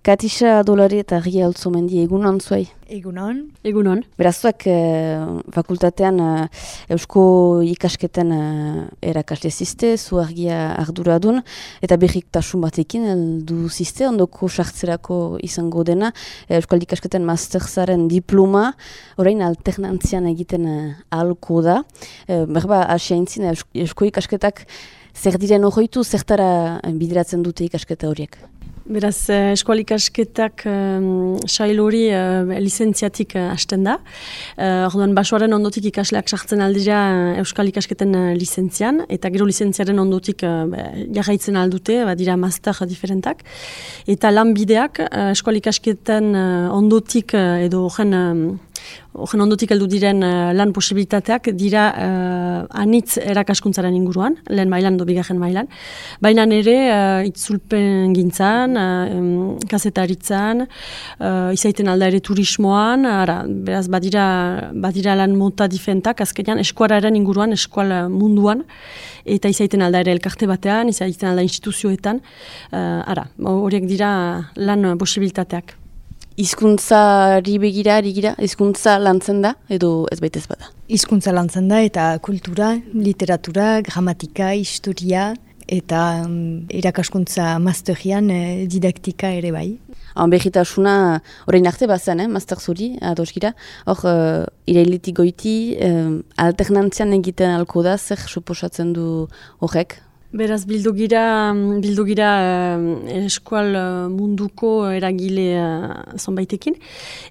Katisa dolari eta ria altzomendi egunon zuai? Egunon. Egunon. Berazuak eh, fakultatean eh, eusko ikasketen eh, erakasle ziste, zu argia arduradun, eta berrik tasun batekin eldu ziste, ondoko sartzerako izango dena, eh, euskal ikasketen masterzaren diploma, orain alternantzian egiten eh, ahalko da. Eh, berba, asia intzin, eusko ikasketak zer diren horretu, zertara bideratzen dute ikasketa horiek? Beraz, uh, eskualikasketak um, sail hori uh, lizentziatik uh, hasten da. Uh, orduan, basoaren ondotik ikasleak sartzen aldira uh, euskal ikasketen uh, lizentzian, eta gero lizentziaren ondotik uh, jarraitzen aldute, dira master diferentak. Eta lan bideak uh, eskualikasketen uh, ondotik uh, edo horren Horren ondotik heldu diren uh, lan posibilitateak dira uh, anitz erakaskuntzaren inguruan, lehen mailan do bigarren mailan. Baina nire uh, itzulpen gintzan, kasetaritzan, uh, izaiten alda ere turismoan, ara, beraz badira, badira lan mota difentak, azkenean eskuararen inguruan, eskuala munduan, eta izaiten alda ere elkarte batean, izaiten alda instituzioetan, ara, horiek dira lan posibilitateak. Hizkuntzari begira, gira, hizkuntza lantzen da, edo ez baita ez bada? Hizkuntza lantzen da, eta kultura, literatura, gramatika, historia, eta um, irakaskuntza masterian eh, didaktika ere bai. Han behitasuna, horrein arte bazen, eh, master zuri, ados gira, hor, uh, irailetik goiti, uh, alternantzian egiten alko da, zer suposatzen du horrek, Beraz, bildu gira, bildu gira eh, eskual eh, munduko eragile eh, zonbaitekin.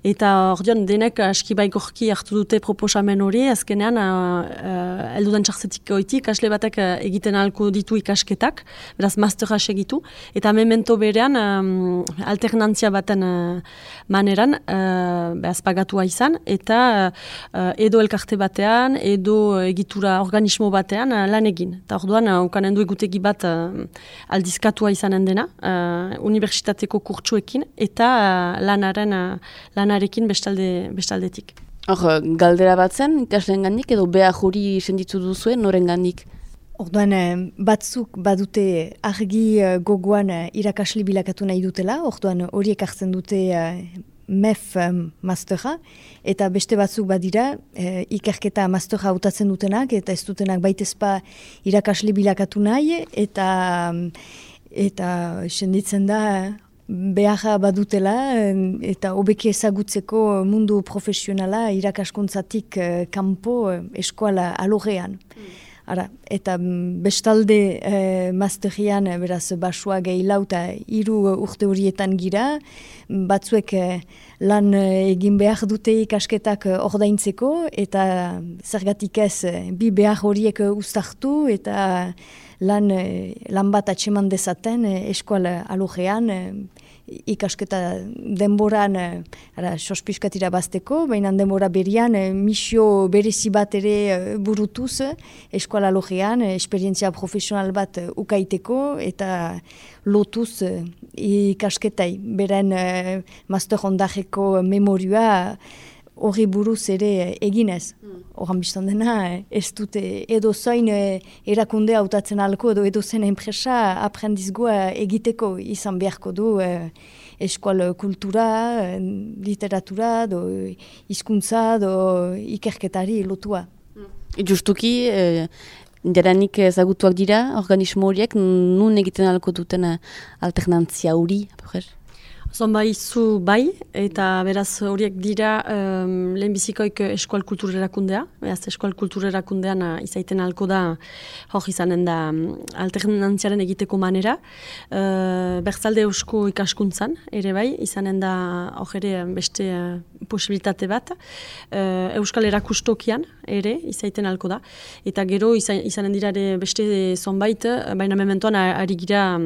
Eta ordean denek aski gorki hartu dute proposamen hori, azkenean, eh, eldudan txartzetik goitik, asle batek eh, egiten alko ditu ikasketak, beraz, masterra segitu. Eta memento berean, eh, alternantzia baten eh, maneran, eh, behaz pagatua izan, eta eh, edo elkarte batean, edo egitura organismo batean eh, lan egin. Eta orduan, uh, ukanen du egutegi bat uh, aldizkatua izanen dena, uh, unibertsitateko kurtsuekin eta uh, lanaren, lanarekin bestalde, bestaldetik. Hor, galdera bat zen, ikasleen gandik, edo beha juri senditu duzuen, noren gandik? Orduan, batzuk badute argi gogoan irakasli bilakatu nahi dutela, orduan horiek hartzen dute MEF mastera, eta beste batzuk badira, e, ikerketa mastera hautatzen dutenak, eta ez dutenak baitezpa irakasle bilakatu nahi, eta eta senditzen da beharra badutela, eta hobeki ezagutzeko mundu profesionala irakaskuntzatik eh, kanpo eh, eskoala alorean. Ara, eta mm, bestalde e, masterian, eh, beraz, basua gehi lauta iru urte horietan gira, batzuek eh, lan egin behar dute ikasketak ordaintzeko, eta zergatik ez bi behar horiek ustartu, eta lan, lan bat atseman dezaten eskola alogean, ikasketa denboran eh, ara, sospiskatira bazteko, baina denbora berian eh, misio berezi bat ere eh, burutuz eskola logean, esperientzia profesional bat ukaiteko eta lotuz ikasketai. Beren master ondajeko memorioa hori buruz ere eginez. Horan mm. biztan dena, ez dute edo zain erakunde hautatzen alko edo edo zen enpresa aprendizgoa egiteko izan beharko du eh, eskual kultura, literatura, do, izkuntza, do, ikerketari lotua. Mm. Justuki, eh, jaranik ezagutuak dira, organismo horiek, nun egiten alko duten eh, alternantzia hori, Zonba izu bai, eta beraz horiek dira um, lehenbizikoik eskual kulturerakundea. Beraz eskual kulturerakundean uh, izaiten alko da hor izanen da alternantziaren egiteko manera. Uh, Berzalde eusko ikaskuntzan, ere bai, izanen da hor ere beste uh, posibilitate bat. Uh, euskal erakustokian, ere, izaiten alko da. Eta gero izanen dira ere beste zonbait, baina mementoan ari gira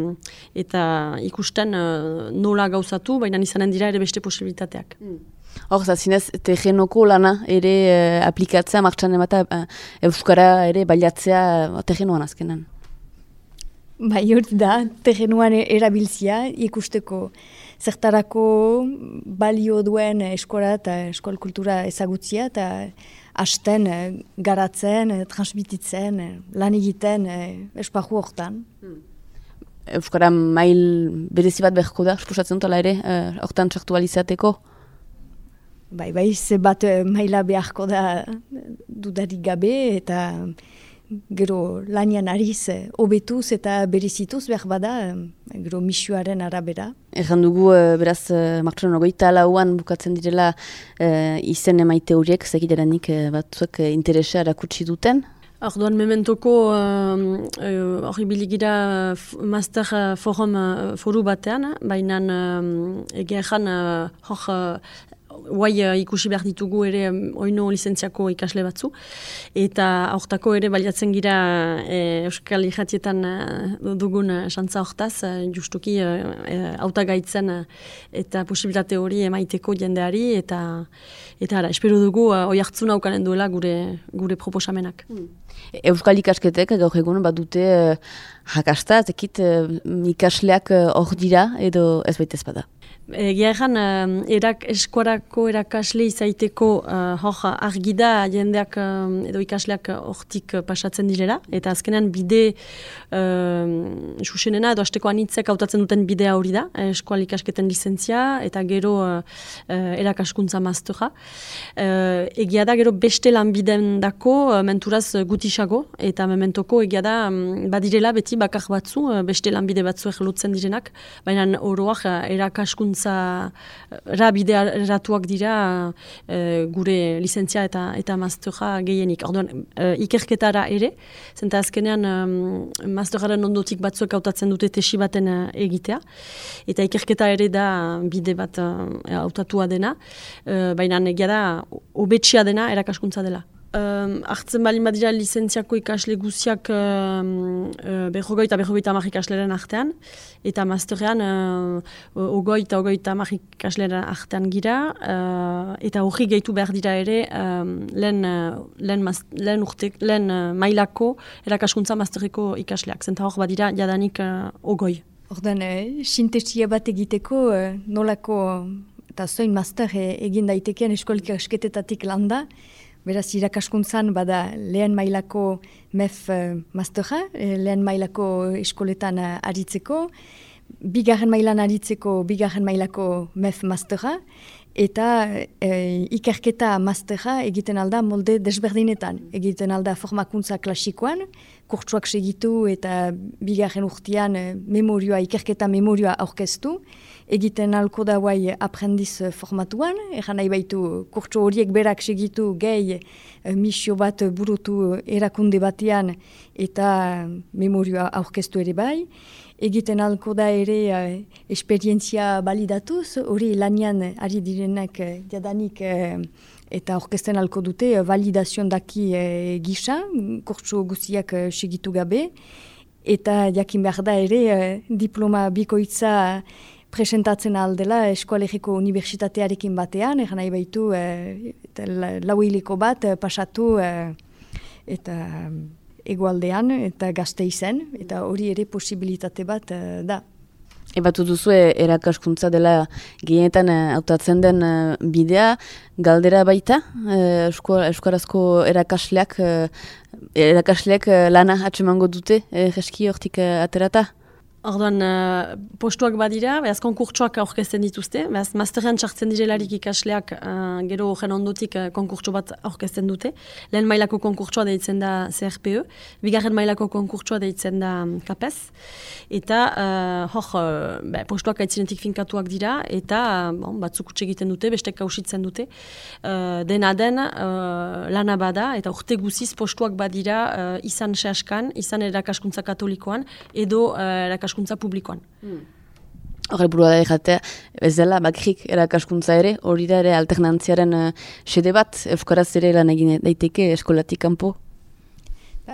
eta ikusten uh, nola gauza gauzatu, baina izanen dira ere beste posibilitateak. Hmm. Hor, zazinez, tegenoko lana ere uh, aplikatzea, martxan emata uh, Euskara ere baliatzea uh, tegenoan azkenan. Bai, hori da, tegenuan erabiltzia, ikusteko zertarako balio duen eskola eta eskual kultura ezagutzia, eta hasten garatzen, transmititzen, lan egiten espahu hortan. Hmm. Euskara mail berezi bat beharko da, espusatzen dut ere, hortan uh, txartu alizateko? Bai, bai, ze bat maila beharko da dudarik gabe eta gero lanian ariz obetuz eta berezituz behar bada gero misuaren arabera. Erran dugu, beraz, martxonan ogoita lauan bukatzen direla izen emaite horiek, zekideranik batzuek interesa erakutsi duten, Orduan mementoko hori uh, biligira master forum uh, foru batean, baina uh, egia hor guai uh, ikusi behar ditugu ere um, oino lizentziako ikasle batzu. Eta aurtako ere baliatzen gira e, Euskal Ijatietan uh, dugun uh, hortaz, uh, justuki auta gaitzen eta posibilitate hori emaiteko jendeari eta eta ara, espero dugu uh, oi hartzun aukanen duela gure, gure proposamenak. Hmm. Euskal ikasketek gaur egun bat dute uh, jakasta, zekit ikasleak hor dira edo ez baita ezpada? Egia egan, erak, eskuarako erakasle izaiteko uh, hor argida jendeak edo ikasleak hortik pasatzen direla. Eta azkenean bide susenena edo asteko anitzek hautatzen duten bidea hori da. Eskual ikasketen lizentzia eta gero uh, erakaskuntza maztuja. Uh, egia da gero beste lan biden dako menturaz gutisago. Eta mementoko egia da badirela beti bakar batzu, beste lan bide egelutzen direnak. Baina oroak erakaskuntza hezkuntza rabide eratuak dira e, gure lizentzia eta eta masterra gehienik. Orduan, e, ikerketara ere, zenta azkenean e, masterraren ondotik batzuek hautatzen dute tesi baten egitea. Eta ikerketa ere da bide bat hautatua dena, e, baina egia da obetxia dena erakaskuntza dela. Um, Artzen bali badira lizentziako ikasle guziak um, uh, behogoi eta behogoi tamak ikasleren artean. Eta masterrean uh, ogoi eta ogoi tamak ikasleren artean gira. Uh, eta hori gehitu behar dira ere um, lehen, uh, lehen, lehen, lehen uh, mailako erakaskuntza masterreko ikasleak. Zenta hor badira jadanik uh, ogoi. Ordan, eh, sintesia bat egiteko uh, nolako eta zoin master egin daitekean eskolik asketetatik landa. Beraz, irakaskuntzan bada lehen mailako MEF uh, masterra, eh, lehen mailako eskoletan uh, aritzeko, bigarren mailan aritzeko bigarren mailako MEF masterra, eta ikerketa masterra egiten alda molde desberdinetan. Egiten alda formakuntza klasikoan, kurtsuak segitu eta bigarren urtean memorioa, ikerketa memorioa aurkeztu, egiten alko da guai aprendiz formatuan, egan nahi baitu kurtso horiek berak segitu gehi eh, misio bat burutu erakunde batean eta memorioa aurkeztu ere bai. Egiten alko da ere uh, esperientzia balidatuz, hori lanian ari direnak jadanik eta aurkezten alko dute validazion daki uh, gisa, kurtso guziak uh, segitu gabe. Eta jakin behar da ere diploma bikoitza presentatzen aldela eskoalegiko unibertsitatearekin batean, egan nahi baitu e, lauiliko bat eh, pasatu e, eta egualdean eta gazte izen, eta hori ere posibilitate bat da. Ebatu duzu erakaskuntza dela gehienetan hautatzen den bidea, galdera baita, Euskarazko erakasleak, erakasleak lana atsemango dute, jeski hortik aterata? Orduan, uh, postuak badira, behaz konkurtsoak aurkezten dituzte, behaz masterrean txartzen direlarik ikasleak uh, gero horren ondotik uh, konkurtso bat aurkezten dute. Lehen mailako konkurtsoa deitzen da CRPE, bigarren mailako konkurtsoa deitzen da KAPES, eta uh, hor, uh, postuak aitzinetik finkatuak dira, eta uh, bon, batzuk egiten dute, bestek kausitzen dute. Uh, dena den, uh, lana bada, eta urte guziz postuak badira uh, izan sehaskan, izan erakaskuntza katolikoan, edo uh, erakaskuntza publikoan. Hmm. Horre burua da egatea, ez dela, bakrik erakaskuntza ere, hori da ere alternantziaren uh, sede bat, euskaraz ere lan egin daiteke eskolatik kanpo?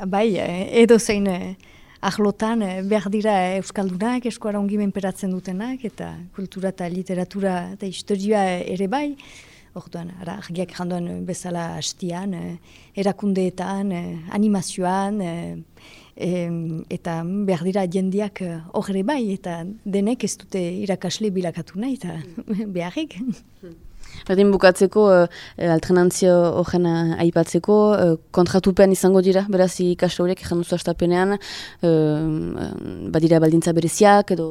Bai, eh, edo zein eh, ahlotan behar dira euskaldunak, eskuara ongi menperatzen dutenak, eta kultura eta literatura eta historia ere bai. Orduan, ara, argiak janduan bezala hastian, erakundeetan, animazioan, eta behar dira jendiak horre bai, eta denek ez dute irakasle bilakatu nahi, eta beharrik. Berdin bukatzeko, uh, altrenantzio horren aipatzeko, uh, kontratupean izango dira, beraz ikasle horiek, egin duzu astapenean, badira baldintza bereziak edo...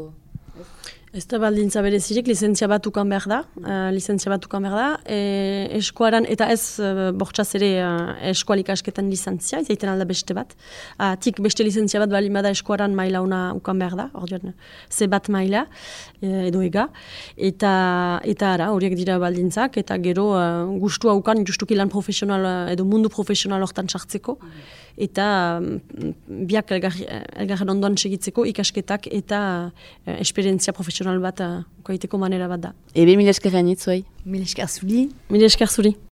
Ez da baldintza berezirik, lizentzia bat ukan behar da, uh, lizentzia bat ukan behar da, e, eskuaran, eta ez uh, bortxaz ere uh, eskualik asketan lizentzia, ez alda beste bat. Uh, tik beste lizentzia bat bali bada eskuaran maila una ukan behar da, ordean, ze bat maila, edo ega, eta, eta ara, horiek dira baldintzak, eta gero uh, gustua ukan, justuki lan profesional, edo mundu profesional hortan sartzeko, eta mm, biak elgarren ondoan segitzeko ikasketak eta uh, esperientzia profesional bat uh, koiteko manera bat da. Ebe mil esker gainitzuei? Mil esker zuri. Mil esker zuri.